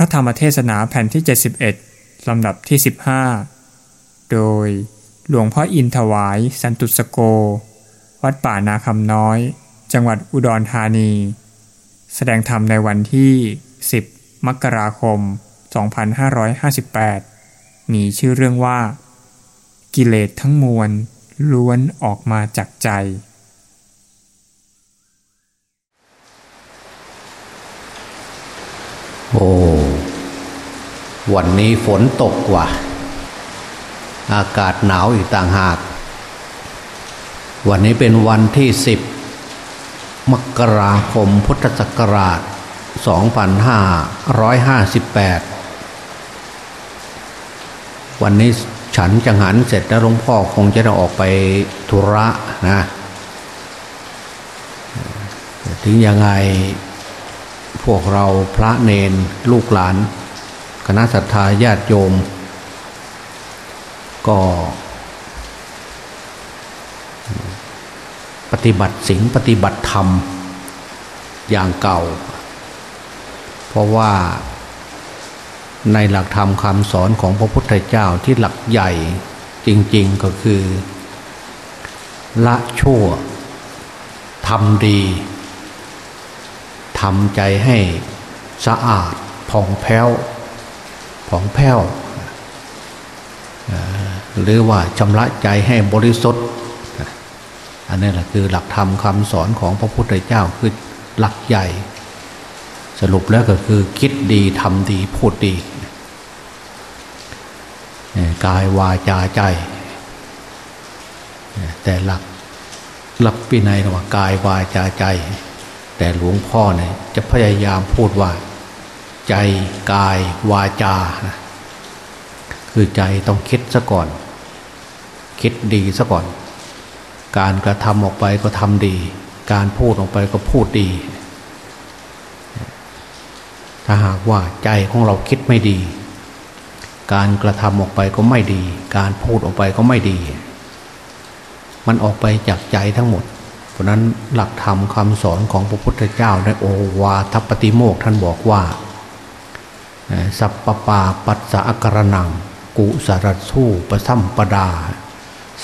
ระธรรมเทศนาแผ่นที่ 71 ลำดับที่ 15 โดยหลวงพ่ออินถวาย สันตุสโก วัดป่านาคำน้อย จังหวัดอุดรธานี แสดงธรรมในวันที่ 10 มกราคม 2558 มีชื่อเรื่องว่า กิเลสทั้งมวลล้วนออกมาจากใจโอ้ วันนี้ฝนตกว่ะ อากาศหนาวอีกต่างหาก วันนี้เป็นวันที่สิบมกราคมพุทธศักราช 2558 วันนี้ฉันจังหันเสร็จแล้วหลวงพ่อคงจะได้ออกไปธุระนะ ถึงยังไงพวกเราพระเนนลูกหลาน ณะสัตยาญาติโยม ก็ ปฏิบัติสิ่งปฏิบัติธรรมอย่างเก่า เพราะว่าในหลักธรรมคำสอนของพระพุทธเจ้าที่หลักใหญ่จริงๆก็คือ ละชั่วทำดีทำใจให้สะอาดผ่องแผ้ว ผ่องแผ้วหรือว่าชำระใจให้บริสุทธิ์อันนี้แหละคือหลักธรรมคำสอนของพระพุทธเจ้าคือหลักใหญ่ สรุปแล้วก็คือคิดดีทำดีพูดดีกายวาจาใจ แต่หลักหลักปีในระหว่ากายวาจาใจ แต่หลวงพ่อเนี่ยจะพยายามพูดว่า ใจกายวาจานะคือใจต้องคิดซะก่อน คิดดีซะก่อน การกระทำออกไปก็ทำดี การพูดออกไปก็พูดดี ถ้าหากว่าใจของเราคิดไม่ดี การกระทำออกไปก็ไม่ดี การพูดออกไปก็ไม่ดี มันออกไปจากใจทั้งหมดเพราะนั้นหลักธรรมคำสอนของพระพุทธเจ้าในโอวาทปฏิโมกท่านบอกว่า สัพปปาปัสสะกระนัง กุสารสู้ประสัมปดา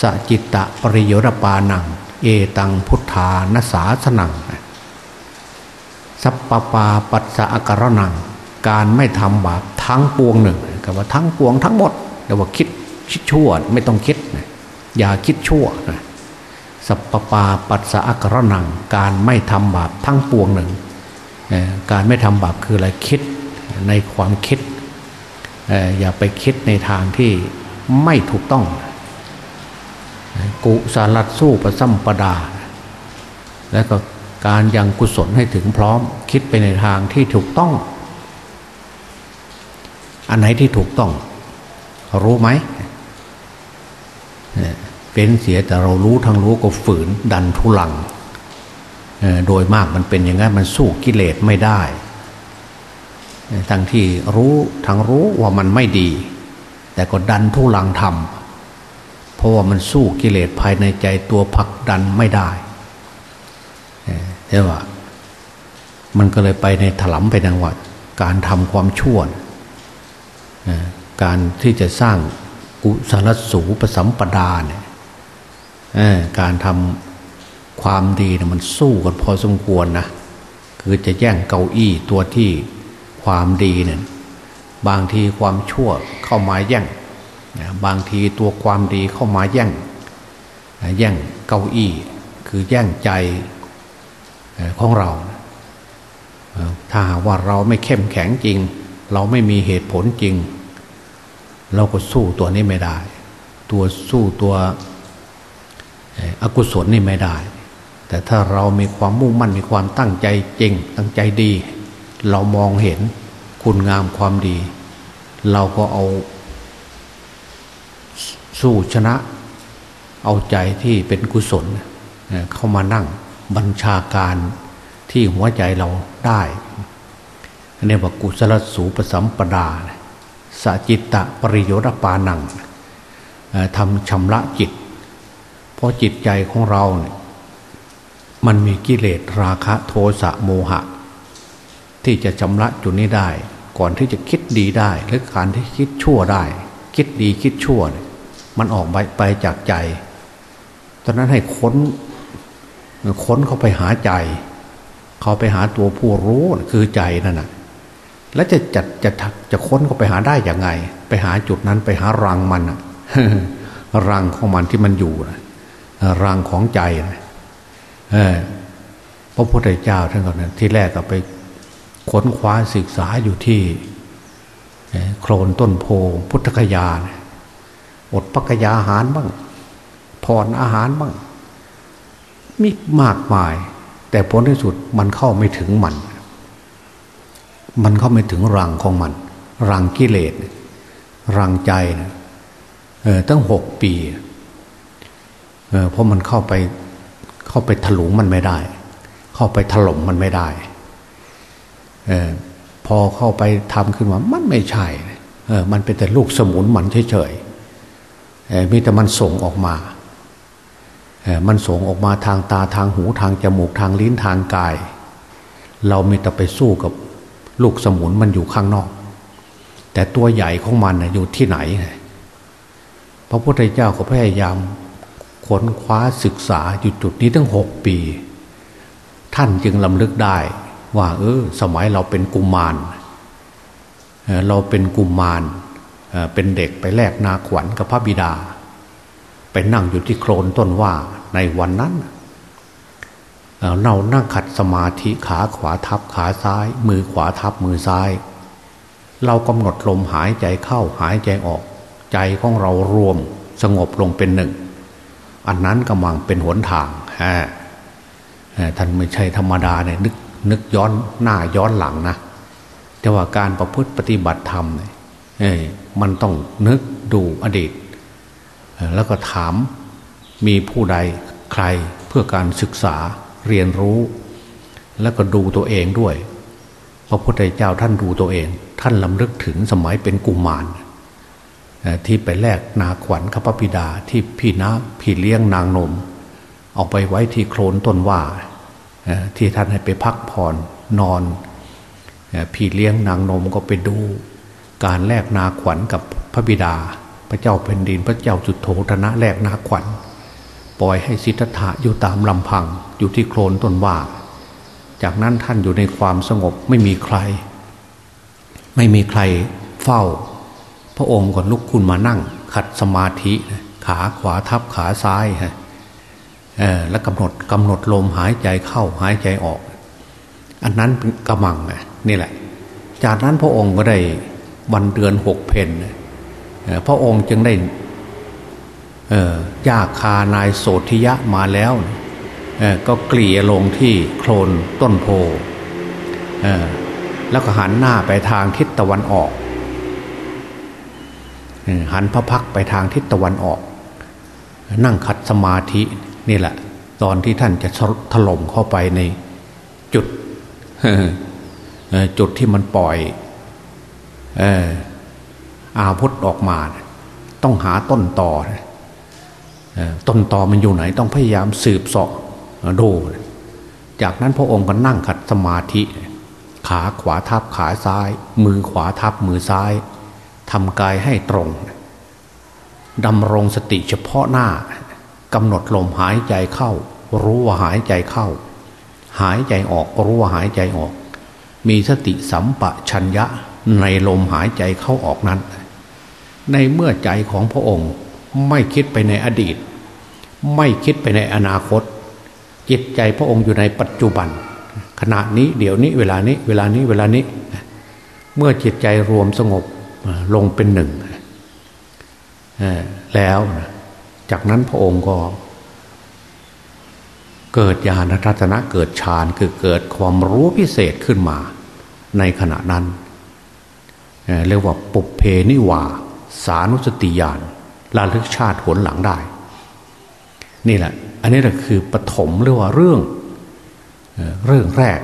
สจิตตะปริโยรปานัง เอตังพุทธานสาสนัง สัพปปาปัสสะกระนัง การไม่ทำบาปทั้งปวงหนึ่งกับว่าทั้งปวงทั้งหมดแต่ว่าคิดคิดชั่วไม่ต้องคิดอย่าคิดชั่วนะสัพปปาปัสสะกระนัง การไม่ทำบาปทั้งปวงหนึ่ง การไม่ทำบาปคืออะไรคิด ในความคิดอย่าไปคิดในทางที่ไม่ถูกต้อง กุสารัดสู้ประสัมปดา แล้วก็การยังกุศลให้ถึงพร้อมคิดไปในทางที่ถูกต้อง อันไหนที่ถูกต้อง รู้ไหม เป็นเสียแต่เรารู้ทั้งรู้ก็ฝืนดันทุลัง โดยมากมันเป็นอย่างนั้นมันสู้กิเลสไม่ได้ ทั้งที่รู้ทั้งรู้ว่ามันไม่ดี แต่ก็ดันทุลังทำเพราะว่ามันสู้กิเลสภายในใจตัวผักดันไม่ได้แต่ว่ามันก็เลยไปในถลำไปทางว่าการทำความชั่วการที่จะสร้างกุศลสูปสัมปดาเนี่ยการทำความดีนะมันสู้กันพอสมควรนะคือจะแย่งเก้าอี้ตัวที่ ความดีเนี่ยบางทีความชั่วเข้ามาแย่งบางทีตัวความดีเข้ามาแย่งแย่งเก้าอี้ คือแย่งใจของเรา ถ้าว่าเราไม่เข้มแข็งจริง เราไม่มีเหตุผลจริง เราก็สู้ตัวนี้ไม่ได้ ตัวสู้ตัวอกุศลนี่ไม่ได้ แต่ถ้าเรามีความมุ่งมั่นมีความตั้งใจจริง ตั้งใจดี เรามองเห็นคุณงามความดี เราก็เอา สู้ชนะ เอาใจที่เป็นกุศลเข้ามานั่งบัญชาการที่หัวใจเราได้อันนี้ว่ากุศลสูปสัมปดาสจิตตะปริโยรปานังทำชำระจิต เพราะจิตใจของเราเนี่ยมันมีกิเลสราคะโทสะโมหะ ที่จะชำระจุดนี้ได้ ก่อนที่จะคิดดีได้ หรือการที่คิดชั่วได้ คิดดีคิดชั่ว มันออกไปไปจากใจตอนนั้นให้ค้น ค้นเข้าไปหาใจ เขาไปหาตัวผู้รู้คือใจนั่นนะแล้วจะจัดจะจะค้นเข้าไปหาได้อย่างไง ไปหาจุดนั้นไปหารังมันรังของมันที่มันอยู่รังของใจพระพุทธเจ้าท่านก่อนนที่แรกก็ไป ค้นคว้าศึกษาอยู่ที่โคลนต้นโพพุทธคยา อดปักยาอาหารบ้างพรออาหารบ้างมีมากมาย แต่ผลที่สุดมันเข้าไม่ถึงมัน มันเข้าไม่ถึงรังของมัน รังกิเลสรังใจนะตั้งหกปีเพราะมันเข้าไปเข้าไปถลุงมันไม่ได้ เข้าไปถล่มมันไม่ได้ พอเข้าไปทำขึ้นมามันไม่ใช่เออมันเป็นแต่ลูกสมุนมันเฉยๆเออมีแต่มันส่งออกมาเออมันส่งออกมาทางตาทางหูทางจมูกทางลิ้นทางกาย เรามีแต่ไปสู้กับลูกสมุนมันอยู่ข้างนอก แต่ตัวใหญ่ของมันอยู่ที่ไหน พระพุทธเจ้าก็พยายามค้นคว้าศึกษาอยู่จุดนี้ตั้งหกปี ท่านจึงลำลึกได้ ว่า เออ สมัยเราเป็นกุมมารเราเป็นกุมมารเป็นเด็กไปแลกนาขวัญกับพระบิดา ไปนั่งอยู่ที่โคลนต้นว่าในวันนั้นเรานั่งขัดสมาธิขาขวาทับขาซ้าย มือขวาทับมือซ้าย เรากำหนดลมหายใจเข้าหายใจออก ใจของเรารวมสงบลงเป็นหนึ่ง อันนั้นกำลังเป็นหนทางฮะท่านไม่ใช่ธรรมดาเนี่ยนึก นึกย้อนหน้าย้อนหลังนะแต่ว่าการประพฤติปฏิบัติธรรมเนี่ยมันต้องนึกดูอดีต แล้วก็ถามมีผู้ใดใครเพื่อการศึกษาเรียนรู้ แล้วก็ดูตัวเองด้วย พระพุทธเจ้าท่านดูตัวเอง ท่านลำลึกถึงสมัยเป็นกุมารที่ไปแลกนาขวัญขพระพิดาที่พี่น้าพี่เลี้ยงนางนม เอาไปไว้ที่โคลนต้นว่า ที่ท่านให้ไปพักผ่อนนอนพี่เลี้ยงนางนมก็ไปดูการแลกนาขวัญกับพระบิดา พระเจ้าแผ่นดิน พระเจ้าจุดโธธนะแลกนาขวัญ ปล่อยให้สิทธัตถะอยู่ตามลำพังอยู่ที่โคลนต้นว่า จากนั้นท่านอยู่ในความสงบไม่มีใคร ไม่มีใครเฝ้า พระองค์ก็ลุกขึ้นมานั่งขัดสมาธิขาขวาทับขาซ้ายฮะ แล้วกำหนดกำหนดลมหายใจเข้าหายใจออก อันนั้นเป็นกำมังนี่แหละ จากนั้นพระองค์ก็ได้วันเดือนหกเพนพระองค์จึงได้ยากคานายโสธิยะมาแล้ว ก็เกลี่ยลงที่โคลนต้นโพแล้วก็หันหน้าไปทางทิศตะวันออก หันพระพักไปทางทิศตะวันออก นั่งคัดสมาธิ นี่แหละ ตอนที่ท่านจะถล่มเข้าไปในจุดจุดที่มันปล่อยอาพุธออกมา ต้องหาต้นต่อต้นต่อมันอยู่ไหน ต้องพยายามสืบสอบดู จากนั้นพระองค์ก็นั่งขัดสมาธิ ขาขวาทับขาซ้าย มือขวาทับมือซ้ายทำกายให้ตรงดำรงสติเฉพาะหน้า กำหนดลมหายใจเข้า รู้ว่าหายใจเข้า หายใจออกรู้ว่าหายใจออก มีสติสัมปชัญญะในลมหายใจเข้าออกนั้น ในเมื่อใจของพระองค์ไม่คิดไปในอดีต ไม่คิดไปในอนาคต จิตใจพระองค์อยู่ในปัจจุบัน ขณะนี้เดี๋ยวนี้เวลานี้เวลานี้เวลานี้ เมื่อจิตใจรวมสงบลงเป็นหนึ่งแล้ว จากนั้นพระองค์ก็ เกิดญาณทัศนะเกิดฌานคือเกิดความรู้พิเศษขึ้นมา ในขณะนั้นเรียกว่าปุเพนิวา สานุสติญาณระลึกชาติผลหลังได้ นี่แหละ อันนี้แหละคือปฐมเรียกว่าเรื่องเรื่องแรก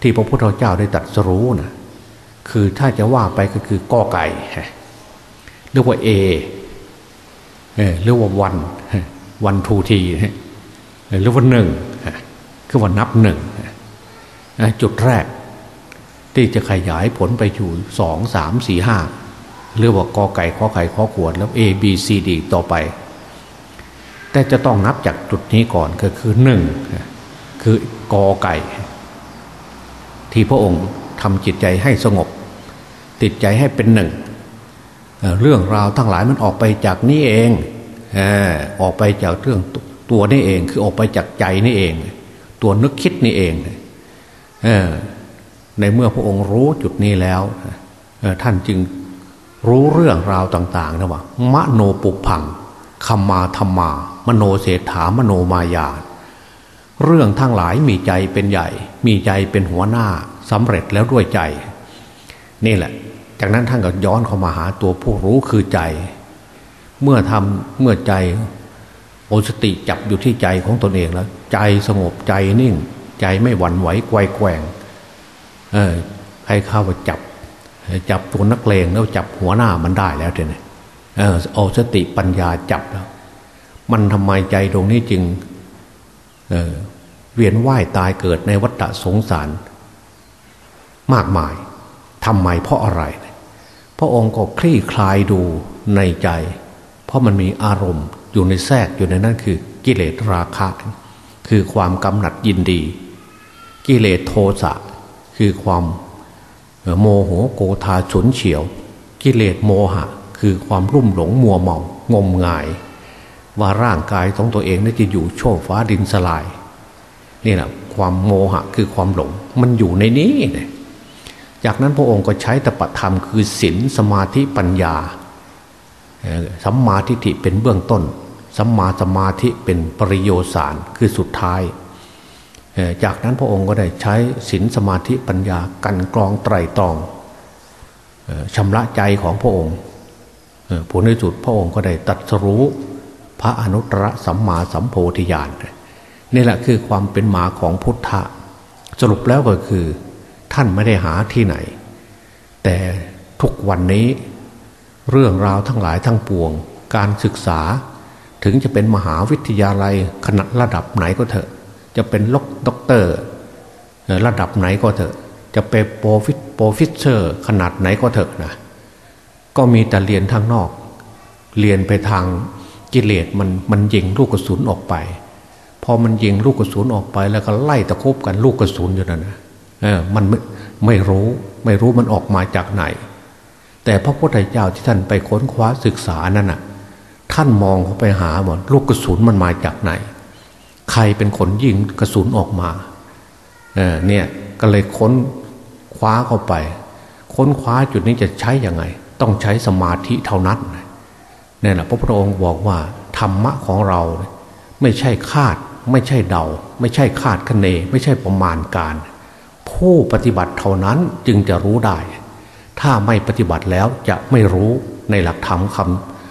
ที่พระพุทธเจ้าได้ตรัสรู้นะคือถ้าจะว่าไปก็คือกอไก่เรียกว่าเอ เรียกว่าวันวันทูทีเรียกว่าหนึ่งคือว่านับหนึ่งจุดแรก ที่จะขยายผลไปอยู่สองสามสี่ห้าหรือว่ากอไก่ข้อไข่ขอขวดแล้ว A B C D ต่อไป แต่จะต้องนับจากจุดนี้ก่อนก็คือหนึ่งคือกอไก่ ที่พระองค์ทำจิตใจให้สงบ ติดใจให้เป็นหนึ่ง เรื่องราวทั้งหลายมันออกไปจากนี้เองออกไปจากเรื่องตัวนี่เอง คือออกไปจากใจนี่เอง ตัวนึกคิดนี่เองในเมื่อพระองค์รู้จุดนี้แล้วท่านจึงรู้เรื่องราวต่าง ๆนะว่ามโนปุพังคำมาธรรมา มโนเศรษฐามโนมายา เรื่องทั้งหลายมีใจเป็นใหญ่ มีใจเป็นหัวหน้าสำเร็จแล้วด้วยใจ นี่แหละ จากนั้นท่านก็ย้อนเข้ามาหาตัวผู้รู้คือใจ เมื่อทำเมื่อใจโอสติจับอยู่ที่ใจของตนเองแล้ว ใจสงบใจนิ่ง ใจไม่หวั่นไหวไกวแกว่งเออให้เข้าไปจับ จับตัวนักเลงแล้วจับหัวหน้ามันได้แล้วเนี่ยเออเอาสติปัญญาจับแล้ว มันทำไมใจตรงนี้จึงเเวียนว่ายตายเกิดในวัฏสงสาร มากมายทำไมเพราะอะไร พระองค์ก็คลี่คลายดูในใจ เพราะมันมีอารมณ์อยู่ในแทรกอยู่ในนั้นคือกิเลสราคะ คือความกำหนัดยินดี กิเลสโทสะคือความโมโหโกธาฉุนเฉียว กิเลสโมหะ คือความรุ่มหลงมัวเมางมงาย ว่าร่างกายของตัวเองนี่จะอยู่โชคฟ้าดินสลายนี่แหละความโมหะคือความหลงมันอยู่ในนี้เนี่ย จากนั้นพระองค์ก็ใช้ตปธรรมคือศีลสมาธิปัญญาสัมมาทิฏฐิเป็นเบื้องต้นสัมมาสมาธิเป็นปริโยสารคือสุดท้าย จากนั้นพระองค์ก็ได้ใช้ศีลสมาธิปัญญากันกรองไตรตรองชำระใจของพระองค์ผลในสุดพระองค์ก็ได้ตัดสรู้พระอนุตตรสัมมาสัมโพธิญาณนี่แหละคือความเป็นหมาของพุทธะสรุปแล้วก็คือ ท่านไม่ได้หาที่ไหน แต่ทุกวันนี้เรื่องราวทั้งหลายทั้งปวง การศึกษา ถึงจะเป็นมหาวิทยาลัยขนาดระดับไหนก็เถอะ จะเป็นล็อกด็อกเตอร์ระดับไหนก็เถอะ จะเป็น profe- professor ขนาดไหนก็เถอะนะก็มีแต่เรียนทางนอก เรียนไปทางกิเลสมันมันยิงลูกกระสุนออกไป พอมันยิงลูกกระสุนออกไปแล้วก็ไล่ตะครุบกันลูกกระสุนอยู่นั่นนะ เออมันไม่ไม่รู้ไม่รู้มันออกมาจากไหน แต่พระพุทธเจ้าที่ท่านไปค้นคว้าศึกษานั่นน่ะ ท่านมองเข้าไปหาหมดลูกกระสุนมันมาจากไหน ใครเป็นคนยิงกระสุนออกมาเออเนี่ยก็เลยค้นคว้าเข้าไป ค้นคว้าจุดนี้จะใช้ยังไง ต้องใช้สมาธิเท่านั้นเนี่ยนะพระพุทธองค์บอกว่าธรรมะของเราไม่ใช่คาด ไม่ใช่เดา ไม่ใช่คาดคะเน ไม่ใช่ประมาณการ ผู้ปฏิบัติเท่านั้นจึงจะรู้ได้ ถ้าไม่ปฏิบัติแล้วจะไม่รู้ในหลักธรรมค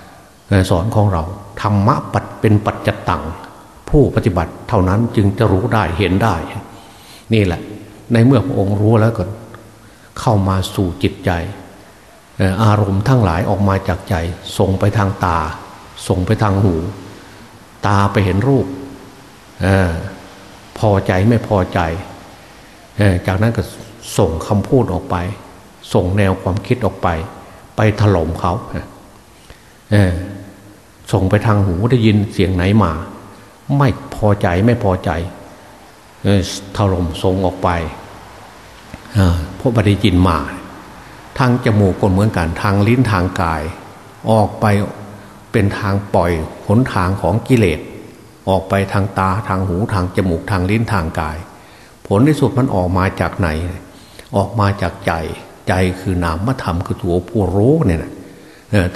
ำสอนของเราธรรมะปัดเป็นปัจจตังผู้ปฏิบัติเท่านั้นจึงจะรู้ได้เห็นได้ นี่แหละ ในเมื่อพระองค์รู้แล้วก็เข้ามาสู่จิตใจ อารมณ์ทั้งหลายออกมาจากใจ ส่งไปทางตา ส่งไปทางหู ตาไปเห็นรูปอพอใจไม่พอใจ จากนั้นก็ส่งคำพูดออกไป ส่งแนวความคิดออกไป ไปถล่มเขาส่งไปทางหูได้ยินเสียงไหนมา ไม่พอใจไม่พอใจถล่มทรงออกไปเพราะบริจินมา ทางจมูกก็เหมือนกันทางลิ้นทางกาย ออกไปเป็นทางปล่อยหนทางของกิเลส ออกไปทางตาทางหูทางจมูกทางลิ้นทางกาย ผลที่สุดมันออกมาจากไหน ออกมาจากใจ ใจคือนามธรรมคือตัวผู้รู้เนี่ยนะ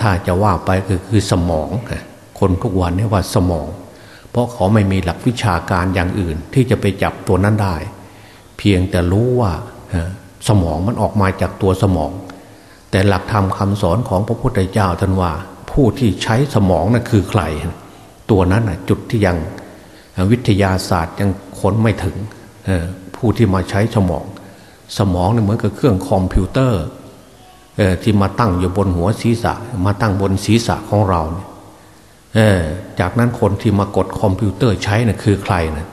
ถ้าจะว่าไปคือคือสมอง คนทุกวันนี่ว่าสมอง เพราะเขาไม่มีหลักวิชาการอย่างอื่น ที่จะไปจับตัวนั้นได้ เพียงแต่รู้ว่าสมองมันออกมาจากตัวสมอง แต่หลักธรรมคำสอนของพระพุทธเจ้าท่านว่า ผู้ที่ใช้สมองนั่นคือใคร ตัวนั้นจุดที่ยังวิทยาศาสตร์ยังค้นไม่ถึง ผู้ที่มาใช้สมอง สมองเนี่ยเหมือนกับเครื่องคอมพิวเตอร์ที่มาตั้งอยู่บนหัวศีรษะ มาตั้งบนศีรษะของเราเนี่ยจากนั้นคนที่มากดคอมพิวเตอร์ใช้น่ะคือใครนะ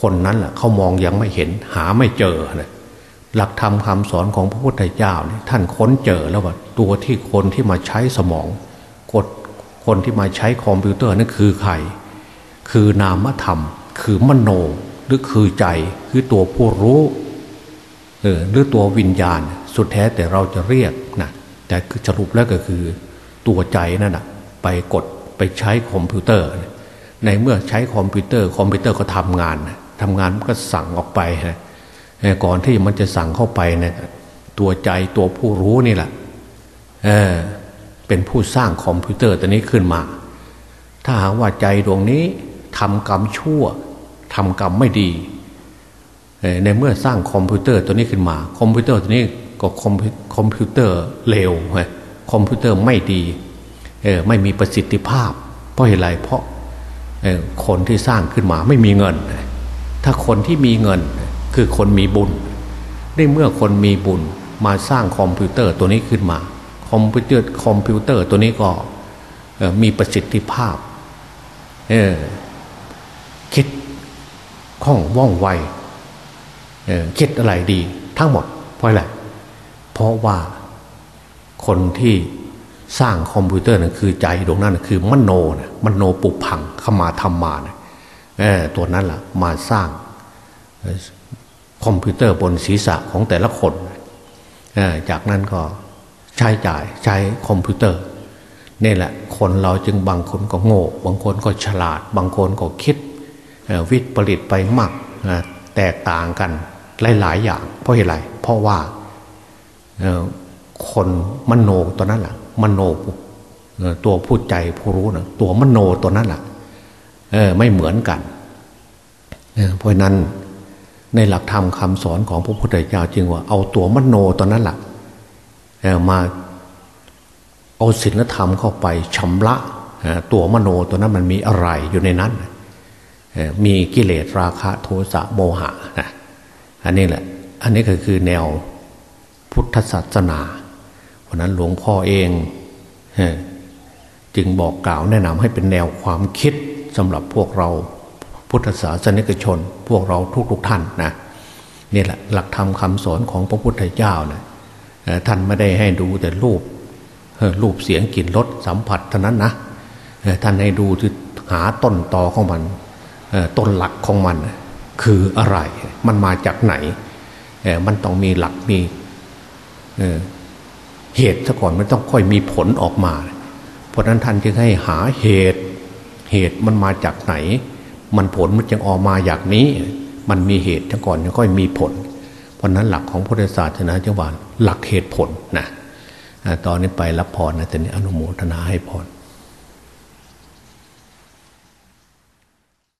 คนนั้นแหละเขามองยังไม่เห็นหาไม่เจอนะหลักธรรมคำสอนของพระพุทธเจ้าเนี่ยท่านค้นเจอแล้วว่าตัวที่คนที่มาใช้สมอง กดคนที่มาใช้คอมพิวเตอร์นั่นคือใครคือนามธรรม คือมโน หรือคือใจคือตัวผู้รู้เออหรือตัววิญญาณ สุดแท้แต่เราจะเรียกนะแต่สรุปแล้วก็คือตัวใจนั่นนะไปกดไปใช้คอมพิวเตอร์ ในเมื่อใช้คอมพิวเตอร์ คอมพิวเตอร์ก็ทำงานทำงานมันก็สั่งออกไปฮะก่อนที่มันจะสั่งเข้าไปเนี่ยตัวใจตัวผู้รู้นี่แหละเออเป็นผู้สร้างคอมพิวเตอร์ตัวนี้ขึ้นมา ถ้าหากว่าใจดวงนี้ทำกรรมชั่ว ทำกรรมไม่ดีในเมื่อสร้างคอมพิวเตอร์ตัวนี้ขึ้นมา คอมพิวเตอร์ตัวนี้ก็คอมคอมพิวเตอร์เลวคอมพิวเตอร์ไม่ดีเออไม่มีประสิทธิภาพ เพราะเหตุไรเพราะคนที่สร้างขึ้นมาไม่มีเงิน ถ้าคนที่มีเงินคือคนมีบุญได้เมื่อคนมีบุญมาสร้างคอมพิวเตอร์ตัวนี้ขึ้นมา คอมพิวเตอร์คอมพิวเตอร์ตัวนี้ก็มีประสิทธิภาพ คล่องว่องไวคิดอะไรดีทั้งหมด เพราะอะไรเพราะว่าคนที่สร้างคอมพิวเตอร์นั่นคือใจดวงนั้นคือมโนนะมโนปุพพังคมา ธัมมานะตัวนั้นแหละมาสร้างคอมพิวเตอร์บนศีรษะของแต่ละคนจากนั้นก็ใช้จ่ายใช้คอมพิวเตอร์นี่แหละ คนเราจึงบางคนก็โง่ บางคนก็ฉลาด บางคนก็คิด วิทย์ผลิตไปมากแตกต่างกันหลาย ๆ อย่าง เพราะอะไรเพราะว่าคนมโนตัวนั้นแหละมโนตัวผู้ใจผู้รู้นะตัวมโนตัวนั้นแหละไม่เหมือนกันเพราะนั้นในหลักธรรมคาสอนของพระพุทธเจ้าจึงว่าเอาตัวมโนตัวนั้นแหละมาเอาศีลธรรมเข้าไปชำระตัวมโนตัวนั้นมันมีอะไรอยู่ในนั้น มีกิเลสราคะโทสะโมหะนะอันนี้แหละ อันนี้ก็คือแนวพุทธศาสนา เพราะนั้นหลวงพ่อเองจึงบอกกล่าวแนะนำให้เป็นแนวความคิดสำหรับพวกเราพุทธศาสนิกชน พวกเราทุกๆทท่านนะนี่แหละหลักธรรมคาสอนของพระพุทธเจ้านะท่านไม่ได้ให้ดูแต่รูปรูปเสียงกลิ่นรสสัมผัสเท่านั้นนะท่านให้ดูที่หาต้นตอของมัน ต้นหลักของมันคืออะไร มันมาจากไหน มันต้องมีหลักมีเหตุซะก่อนมันต้องค่อยมีผลออกมา เพราะนั้นท่านจึงให้หาเหตุเหตุมันมาจากไหน มันผลมันจึงออกมาอย่างนี้ มันมีเหตุซะก่อนยังค่อยมีผล เพราะนั้นหลักของพุทธศาสนาจังหวะหลักเหตุผลนะตอนนี้ไปรับพรนะแต่นี้อนุโมทนาให้พร